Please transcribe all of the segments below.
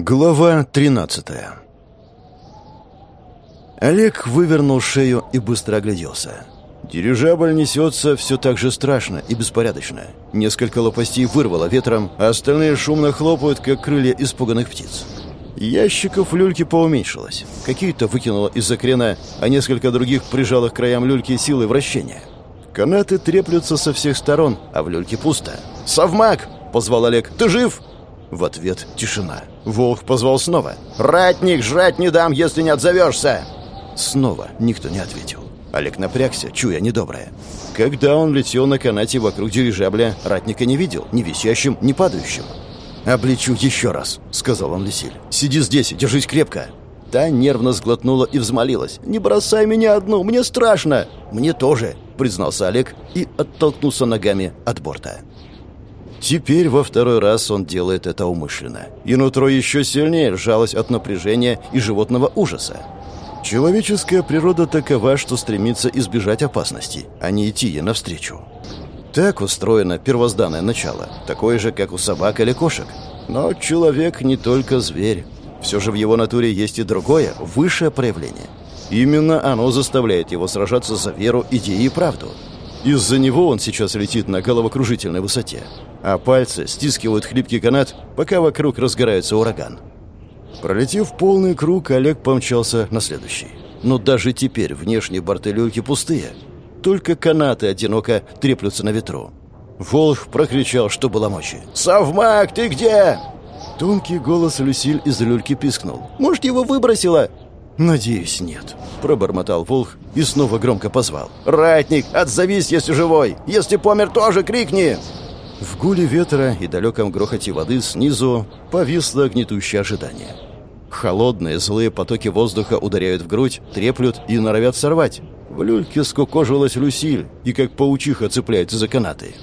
Глава 13 Олег вывернул шею и быстро огляделся. Дирижабль несется все так же страшно и беспорядочно. Несколько лопастей вырвало ветром, а остальные шумно хлопают, как крылья испуганных птиц. Ящиков в люльке поуменьшилось. Какие-то выкинуло из-за крена, а несколько других прижало к краям люльки силой вращения. Канаты треплются со всех сторон, а в люльке пусто. «Совмак!» — позвал Олег. «Ты жив?» В ответ тишина. Волк позвал снова. «Ратник, жрать не дам, если не отзовешься!» Снова никто не ответил. Олег напрягся, чуя недоброе. Когда он летел на канате вокруг дирижабля, ратника не видел, ни висящим, ни падающим. «Облечу еще раз», — сказал он Лисиль. «Сиди здесь и держись крепко». Та нервно сглотнула и взмолилась. «Не бросай меня одну, мне страшно!» «Мне тоже», — признался Олег и оттолкнулся ногами от борта. Теперь во второй раз он делает это умышленно. И нутро еще сильнее сжалось от напряжения и животного ужаса. Человеческая природа такова, что стремится избежать опасности, а не идти ей навстречу. Так устроено первозданное начало, такое же, как у собак или кошек. Но человек не только зверь. Все же в его натуре есть и другое, высшее проявление. Именно оно заставляет его сражаться за веру, идеи и правду. Из-за него он сейчас летит на головокружительной высоте, а пальцы стискивают хлипкий канат, пока вокруг разгорается ураган. Пролетев полный круг, Олег помчался на следующий. Но даже теперь внешние борты люльки пустые. Только канаты одиноко треплются на ветру. Волх прокричал, что было мочи. «Совмак, ты где?» Тонкий голос Люсиль из люльки пискнул. «Может, его выбросило?» «Надеюсь, нет», — пробормотал Волх и снова громко позвал. «Ратник, отзовись, если живой! Если помер, тоже крикни!» В гуле ветра и далеком грохоте воды снизу повисло гнетущее ожидание. Холодные злые потоки воздуха ударяют в грудь, треплют и норовят сорвать. В люльке скукожилась Люсиль и как паучиха цепляется за канаты.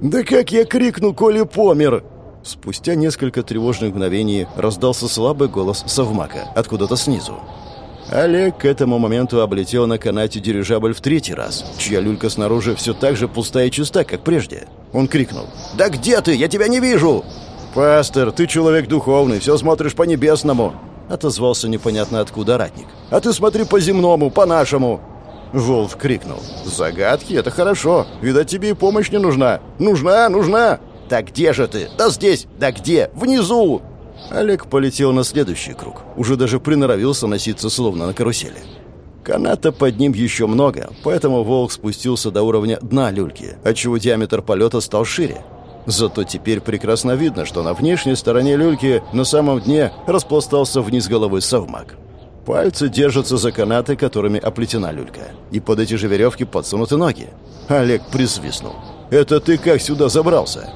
«Да как я крикну, коли помер!» Спустя несколько тревожных мгновений раздался слабый голос совмака откуда-то снизу. Олег к этому моменту облетел на канате дирижабль в третий раз, чья люлька снаружи все так же пустая и чиста, как прежде. Он крикнул. «Да где ты? Я тебя не вижу!» «Пастор, ты человек духовный, все смотришь по небесному!» Отозвался непонятно откуда ратник. «А ты смотри по земному, по нашему!» Волк крикнул. «Загадки — это хорошо. Видать, тебе и помощь не нужна. Нужна, нужна!» «Да где же ты? Да здесь! Да где? Внизу!» Олег полетел на следующий круг. Уже даже приноровился носиться словно на карусели. Каната под ним еще много, поэтому волк спустился до уровня дна люльки, отчего диаметр полета стал шире. Зато теперь прекрасно видно, что на внешней стороне люльки на самом дне распластался вниз головы совмак. Пальцы держатся за канаты, которыми оплетена люлька. И под эти же веревки подсунуты ноги. Олег присвистнул. «Это ты как сюда забрался?»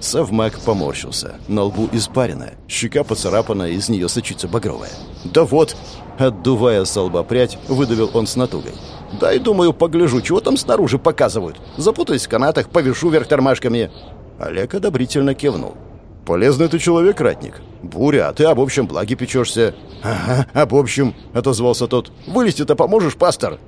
Совмак поморщился. На лбу испарина, щека поцарапана, из нее сочится багровая. «Да вот!» Отдувая с лба прядь, выдавил он с натугой. «Дай, думаю, погляжу, чего там снаружи показывают. Запутаюсь в канатах, повешу вверх тормашками». Олег одобрительно кивнул. «Полезный ты человек, ратник. Буря, а ты об общем благе печешься». «Ага, об общем», — отозвался тот. «Вылезти-то поможешь, пастор?»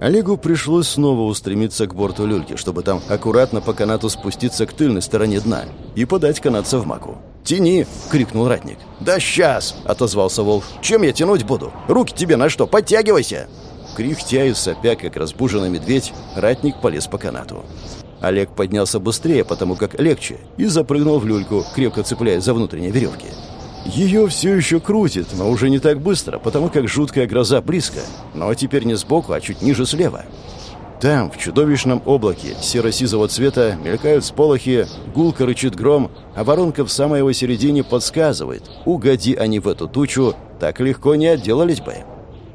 Олегу пришлось снова устремиться к борту люльки, чтобы там аккуратно по канату спуститься к тыльной стороне дна и подать канат совмаку. «Тяни!» — крикнул ратник. «Да сейчас!» — отозвался волк. «Чем я тянуть буду? Руки тебе на что? Подтягивайся!» Кряхтя и сопя, как разбуженный медведь, ратник полез по канату. Олег поднялся быстрее, потому как легче, и запрыгнул в люльку, крепко цепляясь за внутренние веревки. Ее все еще крутит, но уже не так быстро, потому как жуткая гроза близко. Но теперь не сбоку, а чуть ниже слева. Там, в чудовищном облаке серо-сизого цвета, мелькают сполохи, гулко рычит гром, а воронка в самой его середине подсказывает. Угоди они в эту тучу, так легко не отделались бы.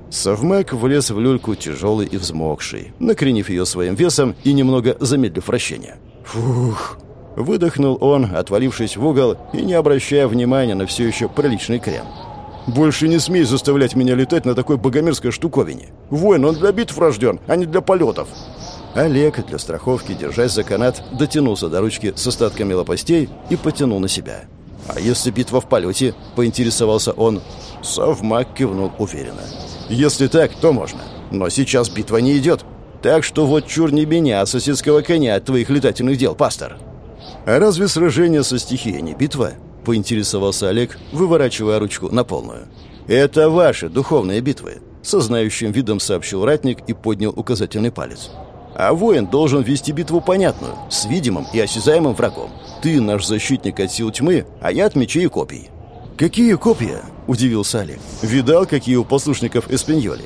Совмак влез в люльку тяжелый и взмокший, накренив ее своим весом и немного замедлив вращение. «Фух!» Выдохнул он, отвалившись в угол и не обращая внимания на все еще приличный крем. «Больше не смей заставлять меня летать на такой богомерзкой штуковине. Воин, он для битв рожден, а не для полетов». Олег, для страховки, держась за канат, дотянулся до ручки с остатками лопастей и потянул на себя. «А если битва в полете?» — поинтересовался он. Совмак кивнул уверенно. «Если так, то можно. Но сейчас битва не идет. Так что вот чур не меня, а соседского коня от твоих летательных дел, пастор». А разве сражение со стихией не битва? — поинтересовался Олег, выворачивая ручку на полную. «Это ваши духовные битвы», — со знающим видом сообщил ратник и поднял указательный палец. «А воин должен вести битву понятную, с видимым и осязаемым врагом. Ты наш защитник от сил тьмы, а я от мечей и копий». «Какие копья?» — удивился Олег. «Видал, какие у послушников Эспиньоли?»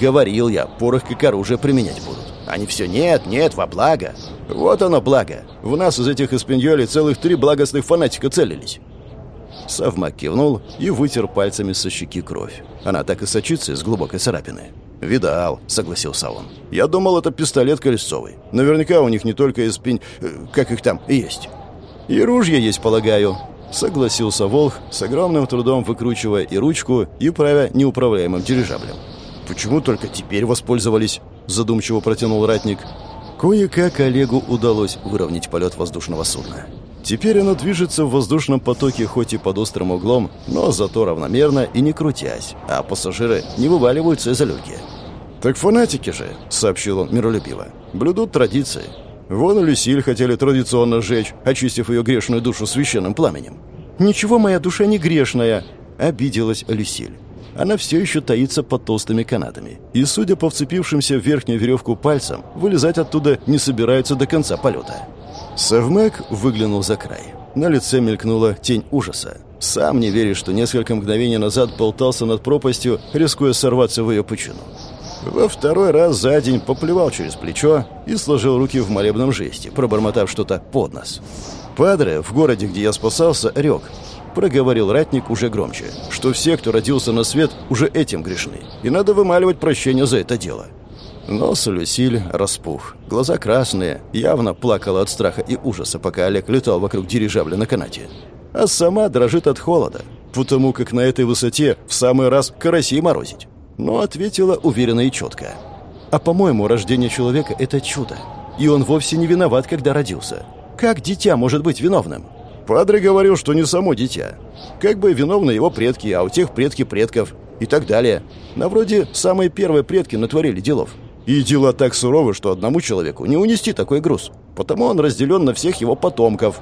«Говорил я, порох как оружие применять будут. Они все нет, нет, во благо. Вот оно благо. В нас из этих Эспиньоли целых три благостных фанатика целились». Савмак кивнул и вытер пальцами со щеки кровь. Она так и сочится из глубокой царапины. «Видал», — согласился он. «Я думал, это пистолет колесцовый. Наверняка у них не только эспинь... Э, как их там, есть. И ружья есть, полагаю». Согласился Волх, с огромным трудом выкручивая и ручку, и правя неуправляемым дирижаблем. «Почему только теперь воспользовались?» — задумчиво протянул ратник. Кое-как Олегу удалось выровнять полет воздушного судна. Теперь оно движется в воздушном потоке хоть и под острым углом, но зато равномерно и не крутясь, а пассажиры не вываливаются из-за люльки. «Так фанатики же», — сообщил он миролюбиво, — «блюдут традиции. Вон Люсиль хотели традиционно сжечь, очистив ее грешную душу священным пламенем». «Ничего, моя душа не грешная», — обиделась Люсиль. Она все еще таится под толстыми канатами, и, судя по вцепившимся в верхнюю веревку пальцам, вылезать оттуда не собирается до конца полета. Савмек выглянул за край. На лице мелькнула тень ужаса. Сам не веришь, что несколько мгновений назад болтался над пропастью, рискуя сорваться в ее пучину. Во второй раз за день поплевал через плечо и сложил руки в молебном жесте, пробормотав что-то под нос. «Падре, в городе, где я спасался, рек», — проговорил ратник уже громче, что все, кто родился на свет, уже этим грешны, и надо вымаливать прощение за это дело. Нос Люсиль распух. Глаза красные, явно плакала от страха и ужаса, пока Олег летал вокруг дирижабля на канате. А сама дрожит от холода, потому как на этой высоте в самый раз карасей морозить. Но ответила уверенно и четко. «А по-моему, рождение человека — это чудо. И он вовсе не виноват, когда родился. Как дитя может быть виновным?» Падре говорил, что не само дитя. Как бы виновны его предки, а у тех предки предков и так далее. На вроде самые первые предки натворили делов. И дела так суровы, что одному человеку не унести такой груз. Потому он разделен на всех его потомков.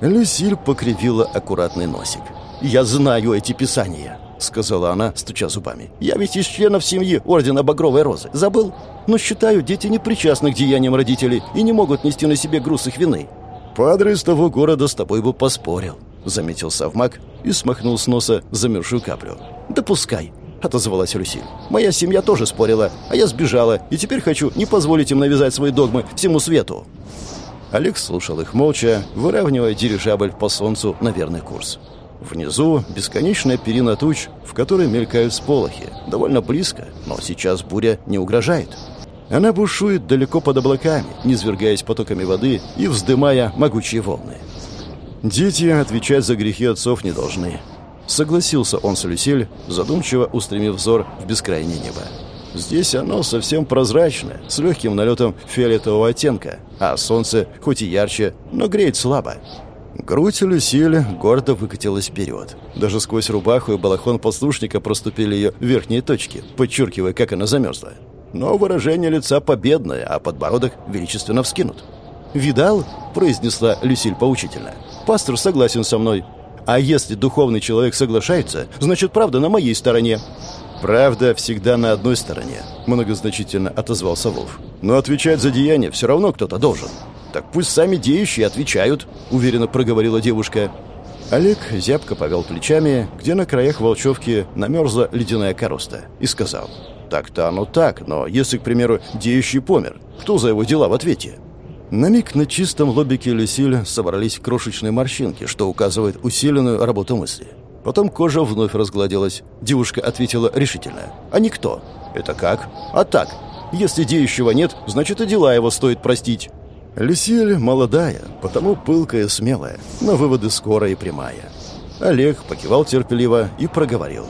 Люсиль покривила аккуратный носик. «Я знаю эти писания», — сказала она, стуча зубами. «Я ведь из членов семьи Ордена Багровой Розы. Забыл? Но считаю, дети не причастны к деяниям родителей и не могут нести на себе груз их вины». «Падре из того города с тобой бы поспорил», — заметил Савмак и смахнул с носа замерзшую каплю. «Да пускай. — отозвалась Люсиль. «Моя семья тоже спорила, а я сбежала, и теперь хочу не позволить им навязать свои догмы всему свету». Алекс слушал их молча, выравнивая дирижабль по солнцу на верный курс. Внизу бесконечная перина туч, в которой мелькают сполохи. Довольно близко, но сейчас буря не угрожает. Она бушует далеко под облаками, низвергаясь потоками воды и вздымая могучие волны. Дети отвечать за грехи отцов не должны. Согласился он с Люсиль, задумчиво устремив взор в бескрайнее небо. Здесь оно совсем прозрачное, с легким налетом фиолетового оттенка, а солнце хоть и ярче, но греет слабо. Грудь Люсиль гордо выкатилась вперед. Даже сквозь рубаху и балахон послушника проступили ее верхние точки, подчеркивая, как она замерзла. Но выражение лица победное, а подбородок величественно вскинут. «Видал?» – произнесла Люсиль поучительно. «Пастор согласен со мной. А если духовный человек соглашается, значит, правда на моей стороне. Правда всегда на одной стороне, многозначительно отозвался Волф. Но отвечать за деяние все равно кто-то должен. Так пусть сами деющие отвечают, уверенно проговорила девушка. Олег зябко повел плечами, где на краях волчевки намерзла ледяная короста, и сказал, «Так-то оно так, но если, к примеру, деющий помер, кто за его дела в ответе?» На миг на чистом лобике Люсиль собрались крошечные морщинки, что указывает усиленную работу мысли. Потом кожа вновь разгладилась. Девушка ответила решительно. «А никто». «Это как?» «А так. Если деющего нет, значит и дела его стоит простить». Люсиль молодая, потому пылкая и смелая, но выводы скорая и прямая. Олег покивал терпеливо и проговорил.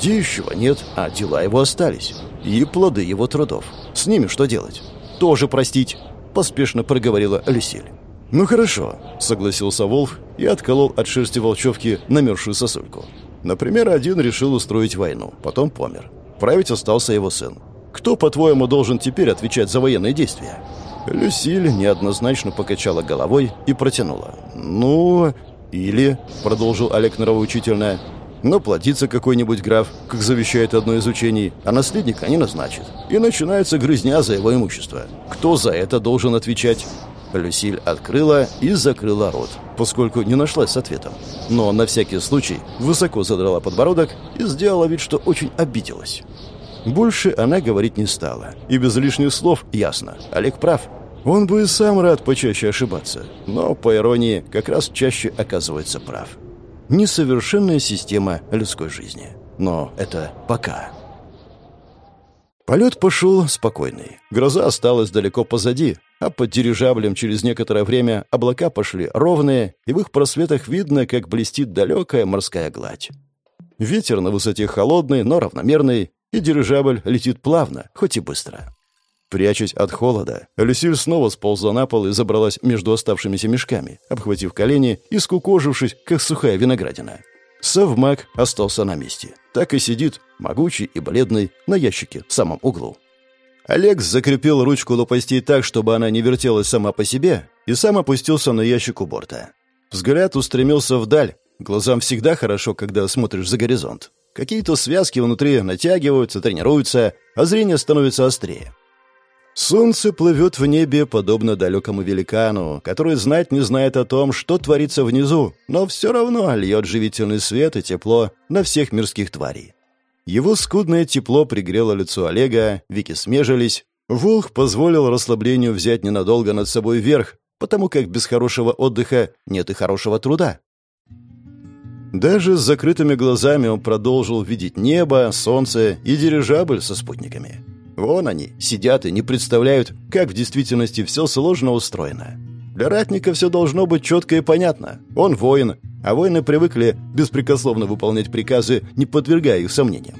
Деющего нет, а дела его остались. И плоды его трудов. С ними что делать? Тоже простить. — поспешно проговорила Люсиль. «Ну хорошо», — согласился Волф и отколол от шерсти волчевки намерзшую сосульку. Например, один решил устроить войну, потом помер. Править остался его сын. Кто, по-твоему, должен теперь отвечать за военные действия?» Люсиль неоднозначно покачала головой и протянула. «Ну...» Или, продолжил Олег нравоучительно, но плодится какой-нибудь граф, как завещает одно из учений, а наследника не назначит. И начинается грызня за его имущество. Кто за это должен отвечать? Люсиль открыла и закрыла рот, поскольку не нашлась с ответом. Но на всякий случай высоко задрала подбородок и сделала вид, что очень обиделась. Больше она говорить не стала. И без лишних слов ясно. Олег прав. Он бы и сам рад почаще ошибаться. Но, по иронии, как раз чаще оказывается прав. Несовершенная система людской жизни. Но это пока. Полет пошел спокойный. Гроза осталась далеко позади, а под дирижаблем через некоторое время облака пошли ровные, и в их просветах видно, как блестит далекая морская гладь. Ветер на высоте холодный, но равномерный, и дирижабль летит плавно, хоть и быстро. Прячась от холода, Люсиль снова сползла на пол и забралась между оставшимися мешками, обхватив колени и скукожившись, как сухая виноградина. Совмак остался на месте. Так и сидит, могучий и бледный, на ящике в самом углу. Олег закрепил ручку лопастей так, чтобы она не вертелась сама по себе, и сам опустился на ящик у борта. Взгляд устремился вдаль. Глазам всегда хорошо, когда смотришь за горизонт. Какие-то связки внутри натягиваются, тренируются, а зрение становится острее. Солнце плывет в небе, подобно далекому великану, который знать не знает о том, что творится внизу, но все равно льет живительный свет и тепло на всех мирских тварей. Его скудное тепло пригрело лицо Олега, веки смежились. Волх позволил расслаблению взять ненадолго над собой верх, потому как без хорошего отдыха нет и хорошего труда. Даже с закрытыми глазами он продолжил видеть небо, солнце и дирижабль со спутниками. Вон они, сидят и не представляют, как в действительности все сложно устроено. Для ратника все должно быть четко и понятно. Он воин, а воины привыкли беспрекословно выполнять приказы, не подвергая их сомнениям.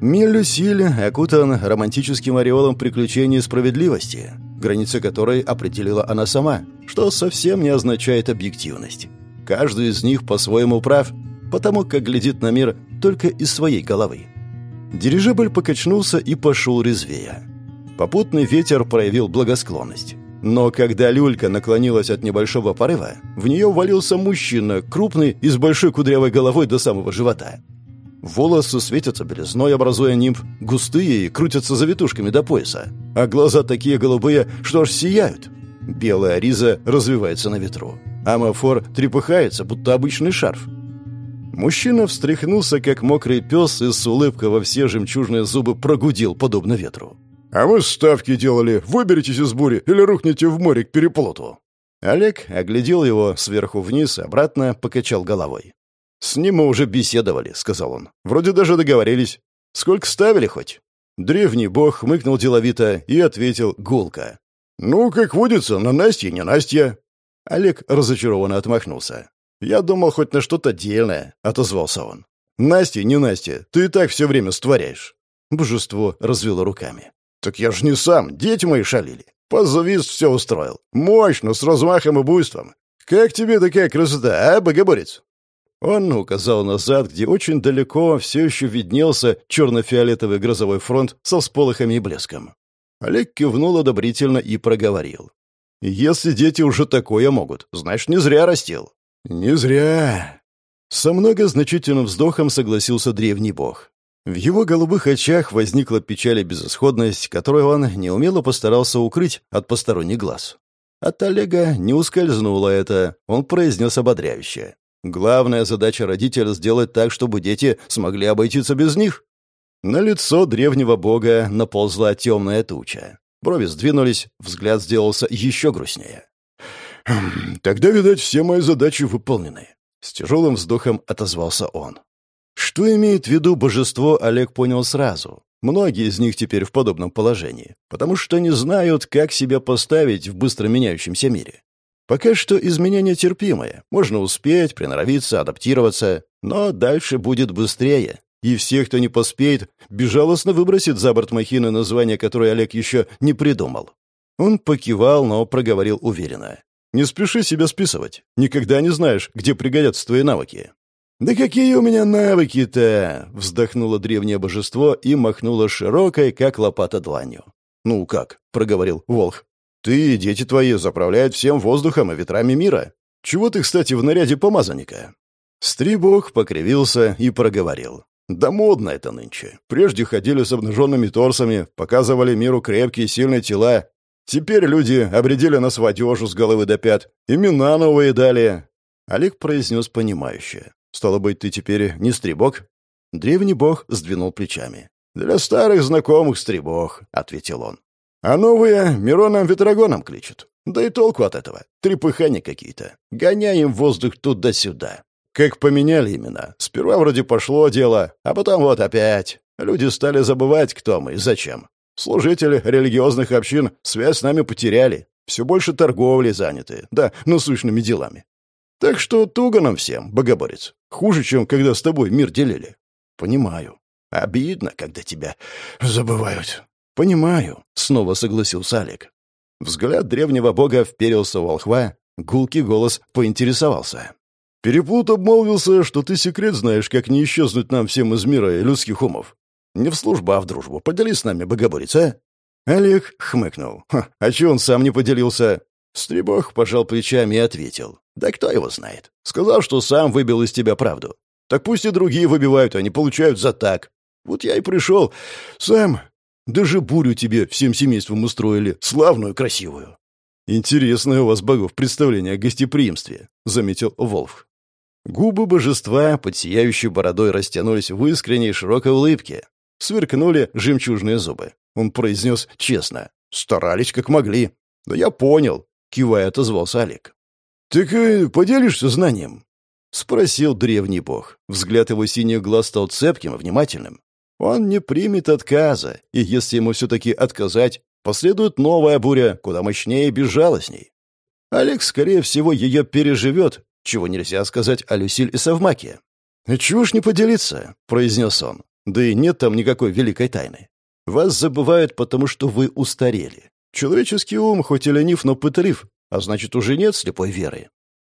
Мир Люсиль окутан романтическим ореолом приключений и справедливости, границы которой определила она сама, что совсем не означает объективность. Каждый из них по-своему прав, потому как глядит на мир только из своей головы. Дирижабль покачнулся и пошел резвее. Попутный ветер проявил благосклонность. Но когда люлька наклонилась от небольшого порыва, в нее ввалился мужчина, крупный и с большой кудрявой головой до самого живота. Волосы светятся белизной, образуя нимб, густые и крутятся завитушками до пояса, а глаза такие голубые, что аж сияют. Белая риза развивается на ветру. Амафор трепыхается, будто обычный шарф. Мужчина встряхнулся, как мокрый пес, и с улыбкой во все жемчужные зубы прогудел, подобно ветру. «А мы ставки делали. Выберитесь из бури или рухнете в море к переплоту». Олег оглядел его сверху вниз, обратно покачал головой. «С ним мы уже беседовали», — сказал он. «Вроде даже договорились. Сколько ставили хоть?» Древний бог хмыкнул деловито и ответил гулко. «Ну, как водится, на Настя не Настя». Олег разочарованно отмахнулся. «Я думал, хоть на что-то дельное», — отозвался он. «Настя, не Настя, ты и так все время створяешь». Божество развело руками. «Так я ж не сам, дети мои шалили. Позавист все устроил. Мощно, с размахом и буйством. Как тебе такая красота, а, богоборец?» Он указал назад, где очень далеко все еще виднелся черно-фиолетовый грозовой фронт со всполохами и блеском. Олег кивнул одобрительно и проговорил. «Если дети уже такое могут, значит, не зря растил. «Не зря!» Со многозначительным вздохом согласился древний бог. В его голубых очах возникла печаль и безысходность, которую он неумело постарался укрыть от посторонних глаз. От Олега не ускользнуло это, он произнес ободряюще. «Главная задача родителя — сделать так, чтобы дети смогли обойтиться без них». На лицо древнего бога наползла темная туча. Брови сдвинулись, взгляд сделался еще грустнее. Хм, «Тогда, видать, все мои задачи выполнены». С тяжелым вздохом отозвался он. Что имеет в виду божество, Олег понял сразу. Многие из них теперь в подобном положении, потому что не знают, как себя поставить в быстро меняющемся мире. Пока что изменения терпимые, можно успеть, приноровиться, адаптироваться, но дальше будет быстрее, и всех, кто не поспеет, безжалостно выбросит за борт махины название, которое Олег еще не придумал. Он покивал, но проговорил уверенно. Не спеши себя списывать. Никогда не знаешь, где пригодятся твои навыки». «Да какие у меня навыки-то?» — вздохнуло древнее божество и махнуло широкой, как лопата дланью. «Ну как?» — проговорил Волх. «Ты и дети твои заправляют всем воздухом и ветрами мира. Чего ты, кстати, в наряде помазанника?» Стрибок покривился и проговорил. «Да модно это нынче. Прежде ходили с обнаженными торсами, показывали миру крепкие сильные тела. Теперь люди обредили нас в одежу с головы до пят, имена новые дали». Олег произнес понимающе. «Стало быть, ты теперь не стрибок?» Древний бог сдвинул плечами. «Для старых знакомых стрибок», — ответил он. «А новые Мироном Ветрогоном кличут. Да и толку от этого. Трепыхания какие-то. Гоняем воздух туда-сюда. Как поменяли имена. Сперва вроде пошло дело, а потом вот опять. Люди стали забывать, кто мы и зачем. Служители религиозных общин связь с нами потеряли. Все больше торговли заняты, да, насущными делами. Так что туго нам всем, богоборец. Хуже, чем когда с тобой мир делили. Понимаю. Обидно, когда тебя забывают. Понимаю, снова согласился Олег. Взгляд древнего бога вперился в волхва, гулкий голос поинтересовался. «Перепут обмолвился, что ты секрет знаешь, как не исчезнуть нам всем из мира и людских умов. Не в службу, а в дружбу. Поделись с нами, богоборец, а?» Олег хмыкнул. «А че он сам не поделился?» Стребох пожал плечами и ответил. «Да кто его знает? Сказал, что сам выбил из тебя правду. Так пусть и другие выбивают, они получают за так. Вот я и пришел. Сам даже бурю тебе всем семейством устроили, славную, красивую». «Интересное у вас, богов, представление о гостеприимстве», — заметил Волф. Губы божества под сияющей бородой растянулись в искренней широкой улыбке. Сверкнули жемчужные зубы. Он произнес честно. «Старались, как могли». «Да я понял», — кивая отозвался Олег. «Так э, поделишься знанием?» — спросил древний бог. Взгляд его синих глаз стал цепким и внимательным. Он не примет отказа, и если ему все-таки отказать, последует новая буря, куда мощнее и безжалостней. Олег, скорее всего, ее переживет, чего нельзя сказать о Люсиль и Савмаке. «Чего ж не поделиться?» — произнес он. «Да и нет там никакой великой тайны. Вас забывают, потому что вы устарели. Человеческий ум, хоть и ленив, но пытлив, а значит, уже нет слепой веры.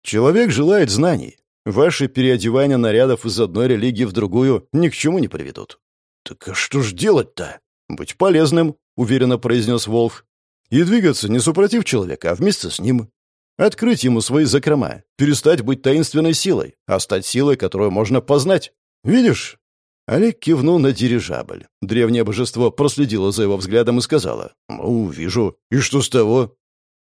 Человек желает знаний. Ваши переодевания нарядов из одной религии в другую ни к чему не приведут. «Так а что ж делать-то?» «Быть полезным», — уверенно произнес Волф. «И двигаться не супротив человека, а вместе с ним. Открыть ему свои закрома, перестать быть таинственной силой, а стать силой, которую можно познать. Видишь?» Олег кивнул на дирижабль. Древнее божество проследило за его взглядом и сказала. «Ну, вижу. И что с того?»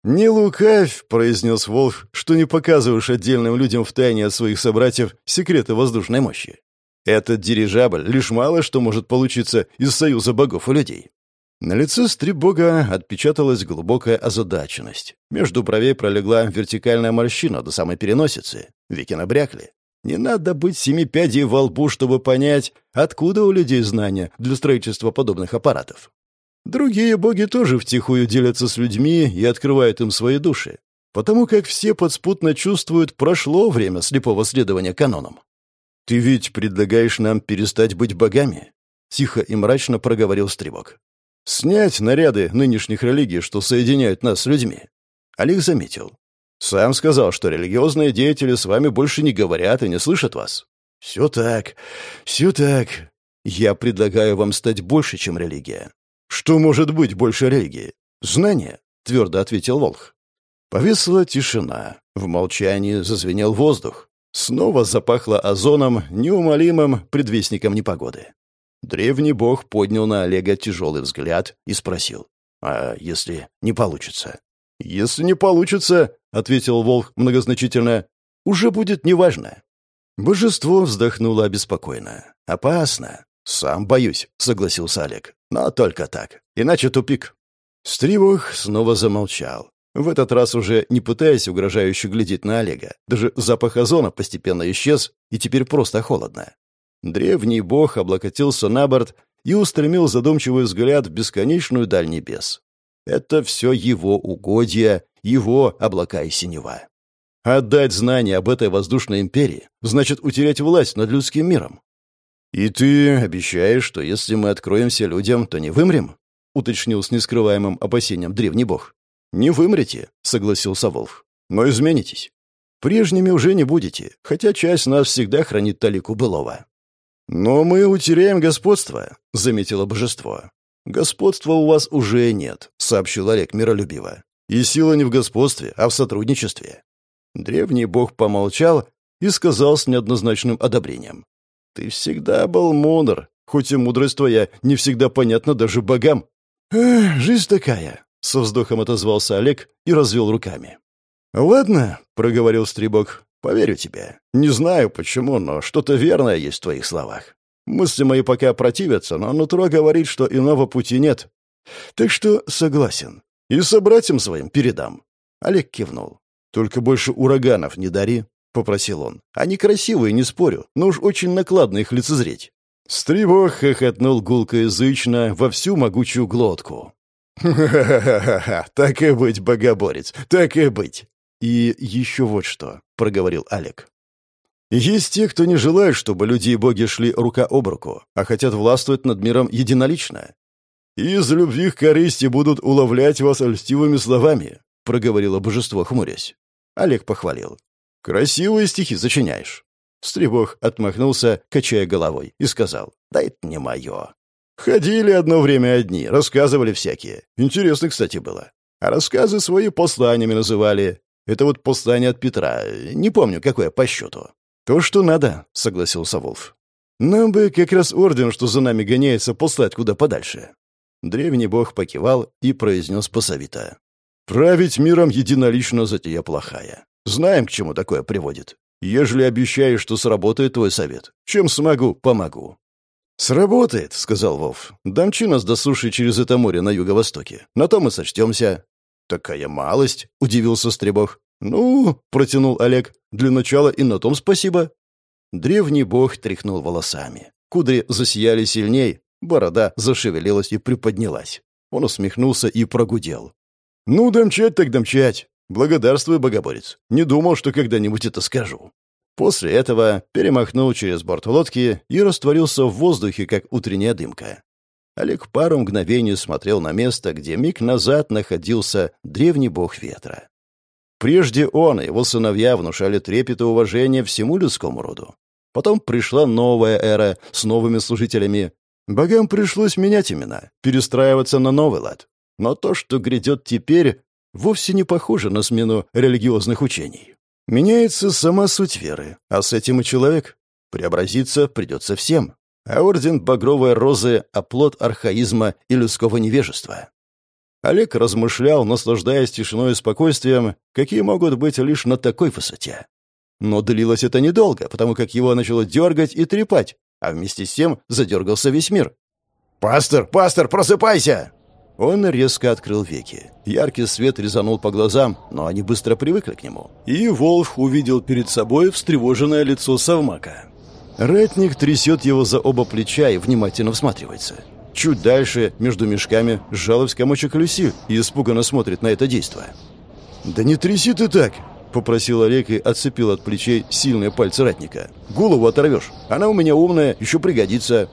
«Не лукавь», — произнес Волф, — «что не показываешь отдельным людям в тайне от своих собратьев секреты воздушной мощи. Этот дирижабль лишь мало что может получиться из союза богов и людей. На лице стрибога отпечаталась глубокая озадаченность. Между бровей пролегла вертикальная морщина до самой переносицы. Веки набрякли. Не надо быть семи пядей во лбу, чтобы понять, откуда у людей знания для строительства подобных аппаратов. Другие боги тоже втихую делятся с людьми и открывают им свои души, потому как все подспутно чувствуют, прошло время слепого следования канонам. «Ты ведь предлагаешь нам перестать быть богами?» — тихо и мрачно проговорил Стрибок. «Снять наряды нынешних религий, что соединяют нас с людьми». Олег заметил. «Сам сказал, что религиозные деятели с вами больше не говорят и не слышат вас». «Все так, все так. Я предлагаю вам стать больше, чем религия». «Что может быть больше религии?» «Знание», — твердо ответил Волх. Повисла тишина. В молчании зазвенел воздух. Снова запахло озоном, неумолимым предвестником непогоды. Древний бог поднял на Олега тяжелый взгляд и спросил. «А если не получится?» «Если не получится», — ответил волк многозначительно, — «уже будет неважно». Божество вздохнуло обеспокоенно. «Опасно. Сам боюсь», — согласился Олег. «Но только так. Иначе тупик». Стривох снова замолчал. В этот раз уже не пытаясь угрожающе глядеть на Олега. Даже запах озона постепенно исчез, и теперь просто холодно. Древний бог облокотился на борт и устремил задумчивый взгляд в бесконечную даль небес. Это все его угодья, его облака и синева. Отдать знания об этой воздушной империи значит утерять власть над людским миром. «И ты обещаешь, что если мы откроемся людям, то не вымрем?» — уточнил с нескрываемым опасением древний бог. «Не вымрете», — согласился Волф. «Но изменитесь. Прежними уже не будете, хотя часть нас всегда хранит талику былого». «Но мы утеряем господство», — заметило божество. «Господства у вас уже нет», — сообщил Олег миролюбиво. «И сила не в господстве, а в сотрудничестве». Древний бог помолчал и сказал с неоднозначным одобрением. «Ты всегда был мудр, хоть и мудрость твоя не всегда понятна даже богам». «Эх, жизнь такая», — со вздохом отозвался Олег и развел руками. «Ладно», — проговорил Стрибок, — «поверю тебе. Не знаю почему, но что-то верное есть в твоих словах. Мысли мои пока противятся, но нутро говорит, что иного пути нет. Так что согласен. И собратьям своим передам». Олег кивнул. «Только больше ураганов не дари», — попросил он. «Они красивые, не спорю, но уж очень накладно их лицезреть». Стрибок хохотнул гулкоязычно во всю могучую глотку. «Ха-ха-ха-ха! Так и быть, богоборец, так и быть!» «И еще вот что», — проговорил Олег. «Есть те, кто не желает, чтобы люди и боги шли рука об руку, а хотят властвовать над миром единолично. Из любви к корысти будут уловлять вас льстивыми словами», — проговорило божество, хмурясь. Олег похвалил. «Красивые стихи сочиняешь». Стребог отмахнулся, качая головой, и сказал, «Да это не мое». Ходили одно время одни, рассказывали всякие. Интересно, кстати, было. А рассказы свои посланиями называли. Это вот послание от Петра. Не помню, какое по счету. «То, что надо», — согласился Волф. «Нам бы как раз орден, что за нами гоняется, послать куда подальше». Древний бог покивал и произнес посовито. «Править миром единолично затея плохая. Знаем, к чему такое приводит. Ежели обещаешь, что сработает твой совет, чем смогу, помогу». «Сработает», — сказал Вов. «Домчи нас до суши через это море на юго-востоке. На том мы сочтемся». «Такая малость», — удивился Стребог. «Ну», — протянул Олег, — «для начала и на том спасибо». Древний бог тряхнул волосами. Кудри засияли сильней, борода зашевелилась и приподнялась. Он усмехнулся и прогудел. «Ну, домчать так домчать. Благодарствую, богоборец. Не думал, что когда-нибудь это скажу». После этого перемахнул через борт лодки и растворился в воздухе, как утренняя дымка. Олег пару мгновений смотрел на место, где миг назад находился древний бог ветра. Прежде он и его сыновья внушали трепет и уважение всему людскому роду. Потом пришла новая эра с новыми служителями. Богам пришлось менять имена, перестраиваться на новый лад. Но то, что грядет теперь, вовсе не похоже на смену религиозных учений. Меняется сама суть веры, а с этим и человек. Преобразиться придется всем. А орден Багровой Розы — оплот архаизма и людского невежества. Олег размышлял, наслаждаясь тишиной и спокойствием, какие могут быть лишь на такой высоте. Но длилось это недолго, потому как его начало дергать и трепать, а вместе с тем задергался весь мир. «Пастор, пастор, просыпайся!» Он резко открыл веки. Яркий свет резанул по глазам, но они быстро привыкли к нему. И Волф увидел перед собой встревоженное лицо Савмака. Ратник трясет его за оба плеча и внимательно всматривается. Чуть дальше, между мешками, жаловь комочек Люси и испуганно смотрит на это действие. «Да не тряси ты так!» — попросил Олег и отцепил от плечей сильные пальцы ратника. «Голову оторвешь. Она у меня умная, еще пригодится».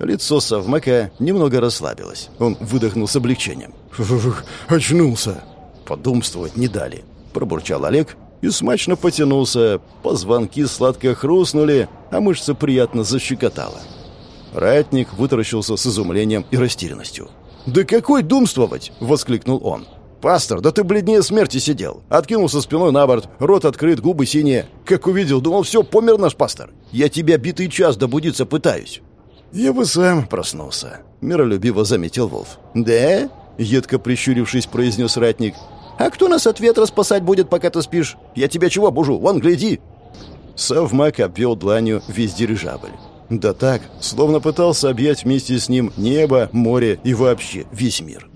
Лицо Савмака немного расслабилось. Он выдохнул с облегчением. «Фух, очнулся!» «Подумствовать не дали», — пробурчал Олег и смачно потянулся. Позвонки сладко хрустнули, а мышца приятно защекотала. Ратник вытаращился с изумлением и растерянностью. «Да какой думствовать!» — воскликнул он. «Пастор, да ты бледнее смерти сидел. Откинулся спиной на борт, рот открыт, губы синие. Как увидел, думал, все, помер наш пастор. Я тебя битый час добудиться пытаюсь». «Я бы сам проснулся», — миролюбиво заметил Волф. «Да?» — едко прищурившись, произнес ратник. «А кто нас от ветра спасать будет, пока ты спишь? Я тебя чего бужу? Вон, гляди!» Совмак обвел дланью весь дирижабль. Да так, словно пытался объять вместе с ним небо, море и вообще весь мир.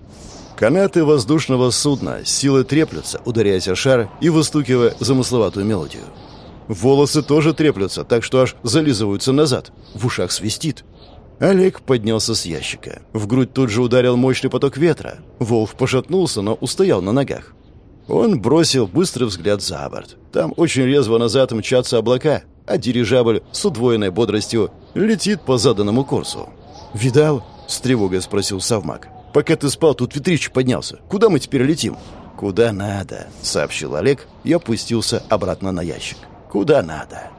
Канаты воздушного судна с силой треплются, ударяясь о шар и выстукивая замысловатую мелодию. Волосы тоже треплются, так что аж зализываются назад. В ушах свистит. Олег поднялся с ящика. В грудь тут же ударил мощный поток ветра. Волк пошатнулся, но устоял на ногах. Он бросил быстрый взгляд за борт. Там очень резво назад мчатся облака, а дирижабль с удвоенной бодростью летит по заданному курсу. «Видал?» — с тревогой спросил Савмак. «Пока ты спал, тут ветрич поднялся. Куда мы теперь летим?» «Куда надо», — сообщил Олег и опустился обратно на ящик. «Куда надо?»